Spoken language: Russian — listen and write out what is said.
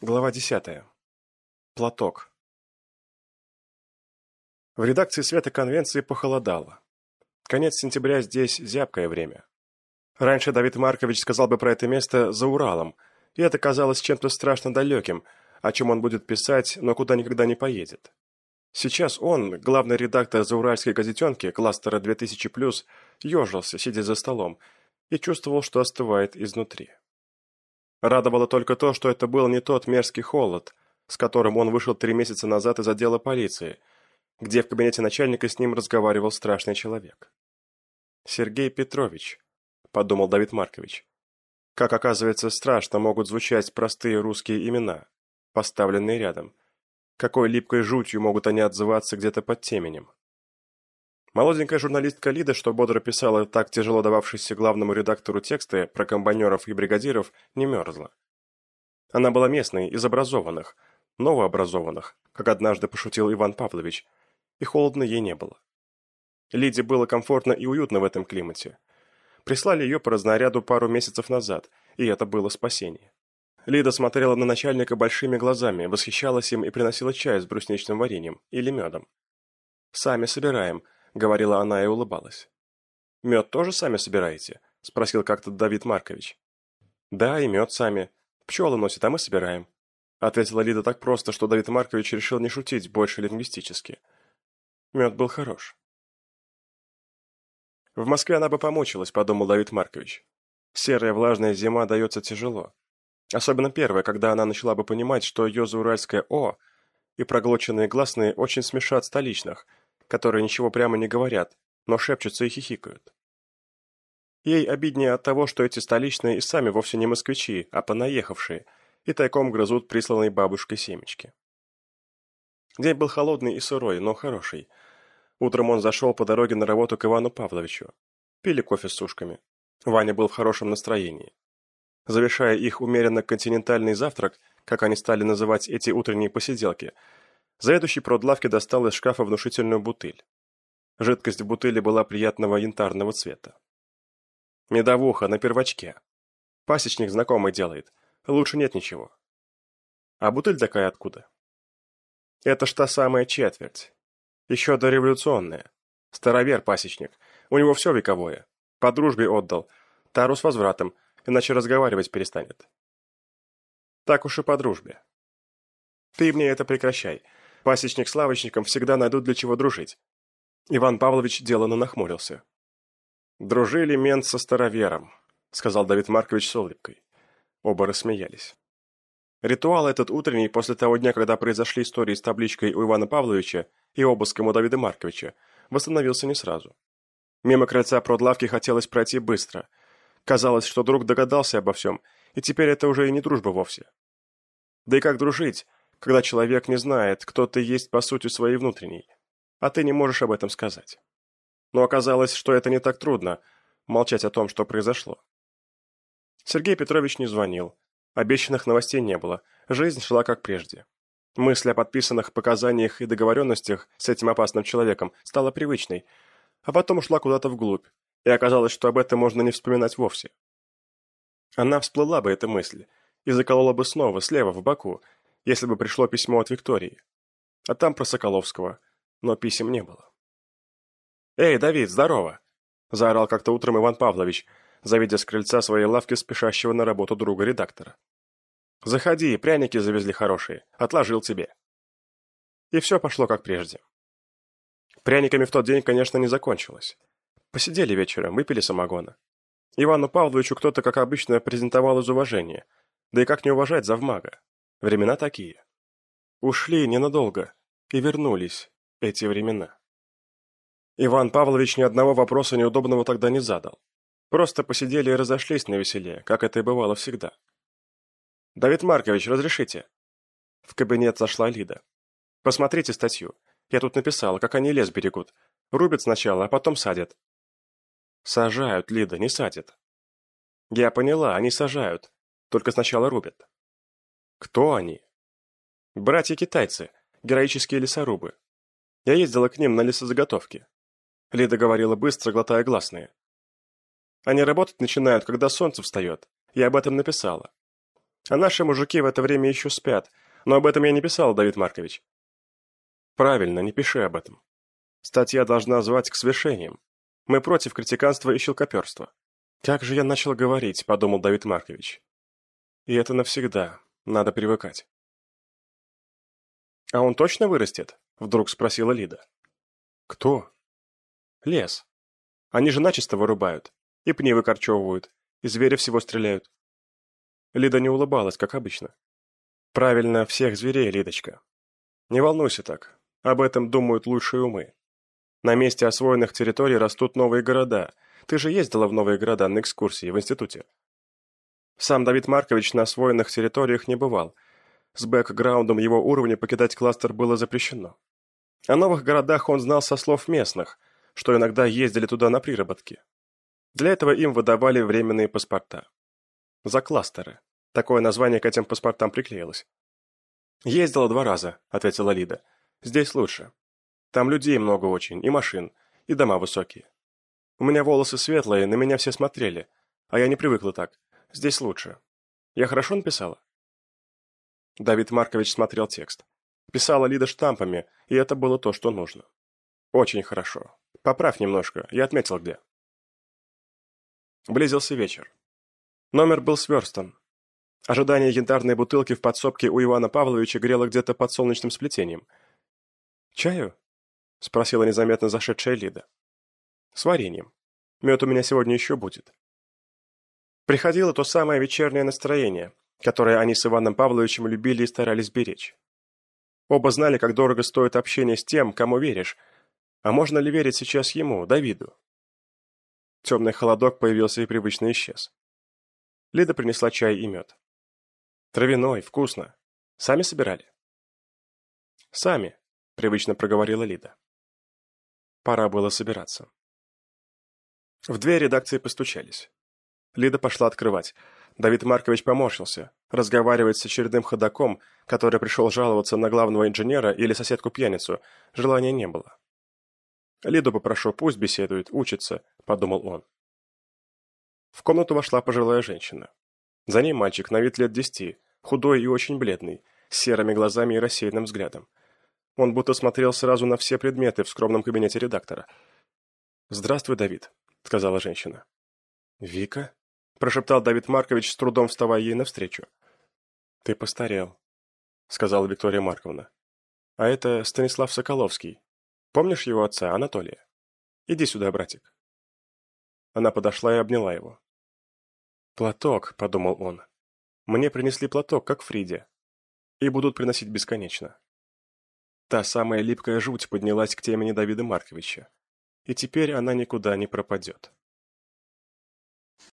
Глава 10. Платок. В редакции Света Конвенции похолодало. Конец сентября здесь зябкое время. Раньше Давид Маркович сказал бы про это место за Уралом, и это казалось чем-то страшно далеким, о чем он будет писать, но куда никогда не поедет. Сейчас он, главный редактор зауральской газетенки кластера 2000+, ежился, сидя за столом, и чувствовал, что остывает изнутри. Радовало только то, что это был не тот мерзкий холод, с которым он вышел три месяца назад из отдела полиции, где в кабинете начальника с ним разговаривал страшный человек. «Сергей Петрович», — подумал Давид Маркович. Как оказывается, страшно могут звучать простые русские имена, поставленные рядом. Какой липкой жутью могут они отзываться где-то под теменем. Молоденькая журналистка Лида, что бодро писала так тяжело дававшийся главному редактору тексты про комбайнеров и бригадиров, не мерзла. Она была местной, из образованных, новообразованных, как однажды пошутил Иван Павлович, и холодно ей не было. Лиде было комфортно и уютно в этом климате. Прислали ее по разнаряду пару месяцев назад, и это было спасение. Лида смотрела на начальника большими глазами, восхищалась им и приносила чай с брусничным вареньем или медом. «Сами собираем», — говорила она и улыбалась. «Мед тоже сами собираете?» — спросил как-то Давид Маркович. «Да, и мед сами. Пчелы носят, а мы собираем», — ответила Лида так просто, что Давид Маркович решил не шутить больше лингвистически. Мед был хорош. В Москве она бы помучилась, подумал Давид Маркович. Серая влажная зима дается тяжело. Особенно первая, когда она начала бы понимать, что ее зауральское «о» и проглоченные гласные очень смешат столичных — которые ничего прямо не говорят, но шепчутся и хихикают. Ей обиднее от того, что эти столичные и сами вовсе не москвичи, а понаехавшие, и тайком грызут присланной бабушкой семечки. День был холодный и сырой, но хороший. Утром он зашел по дороге на работу к Ивану Павловичу. Пили кофе с сушками. Ваня был в хорошем настроении. Завершая их умеренно континентальный завтрак, как они стали называть эти утренние посиделки – Заведующий продлавки достал из шкафа внушительную бутыль. Жидкость в бутыле была приятного янтарного цвета. Медовуха на первочке. Пасечник знакомый делает. Лучше нет ничего. А бутыль такая откуда? Это ж та самая четверть. Еще дореволюционная. Старовер-пасечник. У него все вековое. По дружбе отдал. Тару с возвратом, иначе разговаривать перестанет. Так уж и по дружбе. Ты мне это прекращай. Пасечник с лавочником всегда найдут для чего дружить. Иван Павлович делано нахмурился. «Дружили мент со старовером», — сказал Давид Маркович с улыбкой. Оба рассмеялись. Ритуал этот утренний, после того дня, когда произошли истории с табличкой у Ивана Павловича и обыском у Давида Марковича, восстановился не сразу. Мимо крыльца продлавки хотелось пройти быстро. Казалось, что друг догадался обо всем, и теперь это уже и не дружба вовсе. Да и как дружить, когда человек не знает, кто ты есть по сути своей внутренней, а ты не можешь об этом сказать. Но оказалось, что это не так трудно – молчать о том, что произошло. Сергей Петрович не звонил, обещанных новостей не было, жизнь шла как прежде. Мысль о подписанных показаниях и договоренностях с этим опасным человеком стала привычной, а потом ушла куда-то вглубь, и оказалось, что об этом можно не вспоминать вовсе. Она всплыла бы, эта мысль, и заколола бы снова, слева, в боку, если бы пришло письмо от Виктории. А там про Соколовского, но писем не было. «Эй, Давид, здорово!» – заорал как-то утром Иван Павлович, завидя с крыльца своей лавки спешащего на работу друга-редактора. «Заходи, пряники завезли хорошие, отложил тебе». И все пошло как прежде. Пряниками в тот день, конечно, не закончилось. Посидели вечером, выпили самогона. Ивану Павловичу кто-то, как обычно, презентовал из уважения. Да и как не уважать завмага? Времена такие. Ушли ненадолго и вернулись эти времена. Иван Павлович ни одного вопроса неудобного тогда не задал. Просто посидели и разошлись на веселе, как это и бывало всегда. «Давид Маркович, разрешите?» В кабинет зашла Лида. «Посмотрите статью. Я тут написала, как они лес берегут. Рубят сначала, а потом садят». «Сажают, Лида, не садят». «Я поняла, они сажают. Только сначала рубят». Кто они? Братья-китайцы, героические лесорубы. Я ездила к ним на лесозаготовки. Лида говорила быстро, глотая гласные. Они работать начинают, когда солнце встает. Я об этом написала. А наши мужики в это время еще спят. Но об этом я не писал, Давид Маркович. Правильно, не пиши об этом. Статья должна звать к свершениям. Мы против критиканства и щелкоперства. Как же я начал говорить, подумал Давид Маркович. И это навсегда. Надо привыкать. А он точно вырастет? Вдруг спросила Лида. Кто? Лес. Они же начисто вырубают. И пни выкорчевывают. И зверя всего стреляют. Лида не улыбалась, как обычно. Правильно, всех зверей, Лидочка. Не волнуйся так. Об этом думают лучшие умы. На месте освоенных территорий растут новые города. Ты же ездила в новые города на экскурсии в институте. Сам Давид Маркович на освоенных территориях не бывал. С бэкграундом его уровня покидать кластер было запрещено. О новых городах он знал со слов местных, что иногда ездили туда на приработки. Для этого им выдавали временные паспорта. За кластеры. Такое название к этим паспортам приклеилось. «Ездила два раза», — ответила Лида. «Здесь лучше. Там людей много очень, и машин, и дома высокие. У меня волосы светлые, на меня все смотрели, а я не привыкла так. Здесь лучше. Я хорошо написала?» Давид Маркович смотрел текст. Писала Лида штампами, и это было то, что нужно. «Очень хорошо. Поправь немножко, я отметил где». Близился вечер. Номер был сверстан. Ожидание янтарной бутылки в подсобке у Ивана Павловича грело где-то под солнечным сплетением. «Чаю?» — спросила незаметно зашедшая Лида. «С вареньем. Мед у меня сегодня еще будет». Приходило то самое вечернее настроение, которое они с Иваном Павловичем любили и старались беречь. Оба знали, как дорого стоит общение с тем, кому веришь, а можно ли верить сейчас ему, Давиду? Темный холодок появился и привычно исчез. Лида принесла чай и мед. Травяной, вкусно. Сами собирали? Сами, привычно проговорила Лида. Пора было собираться. В дверь редакции постучались. Лида пошла открывать. Давид Маркович поморщился. Разговаривать с очередным ходаком, который пришел жаловаться на главного инженера или соседку-пьяницу, желания не было. «Лиду попрошу, пусть беседует, учится», — подумал он. В комнату вошла пожилая женщина. За ней мальчик на вид лет десяти, худой и очень бледный, с серыми глазами и рассеянным взглядом. Он будто смотрел сразу на все предметы в скромном кабинете редактора. «Здравствуй, Давид», — сказала женщина. «Вика?» — прошептал Давид Маркович, с трудом вставая ей навстречу. «Ты постарел», — сказала Виктория Марковна. «А это Станислав Соколовский. Помнишь его отца, Анатолия? Иди сюда, братик». Она подошла и обняла его. «Платок», — подумал он. «Мне принесли платок, как Фриде. И будут приносить бесконечно». Та самая липкая жуть поднялась к темени Давида Марковича. И теперь она никуда не пропадет.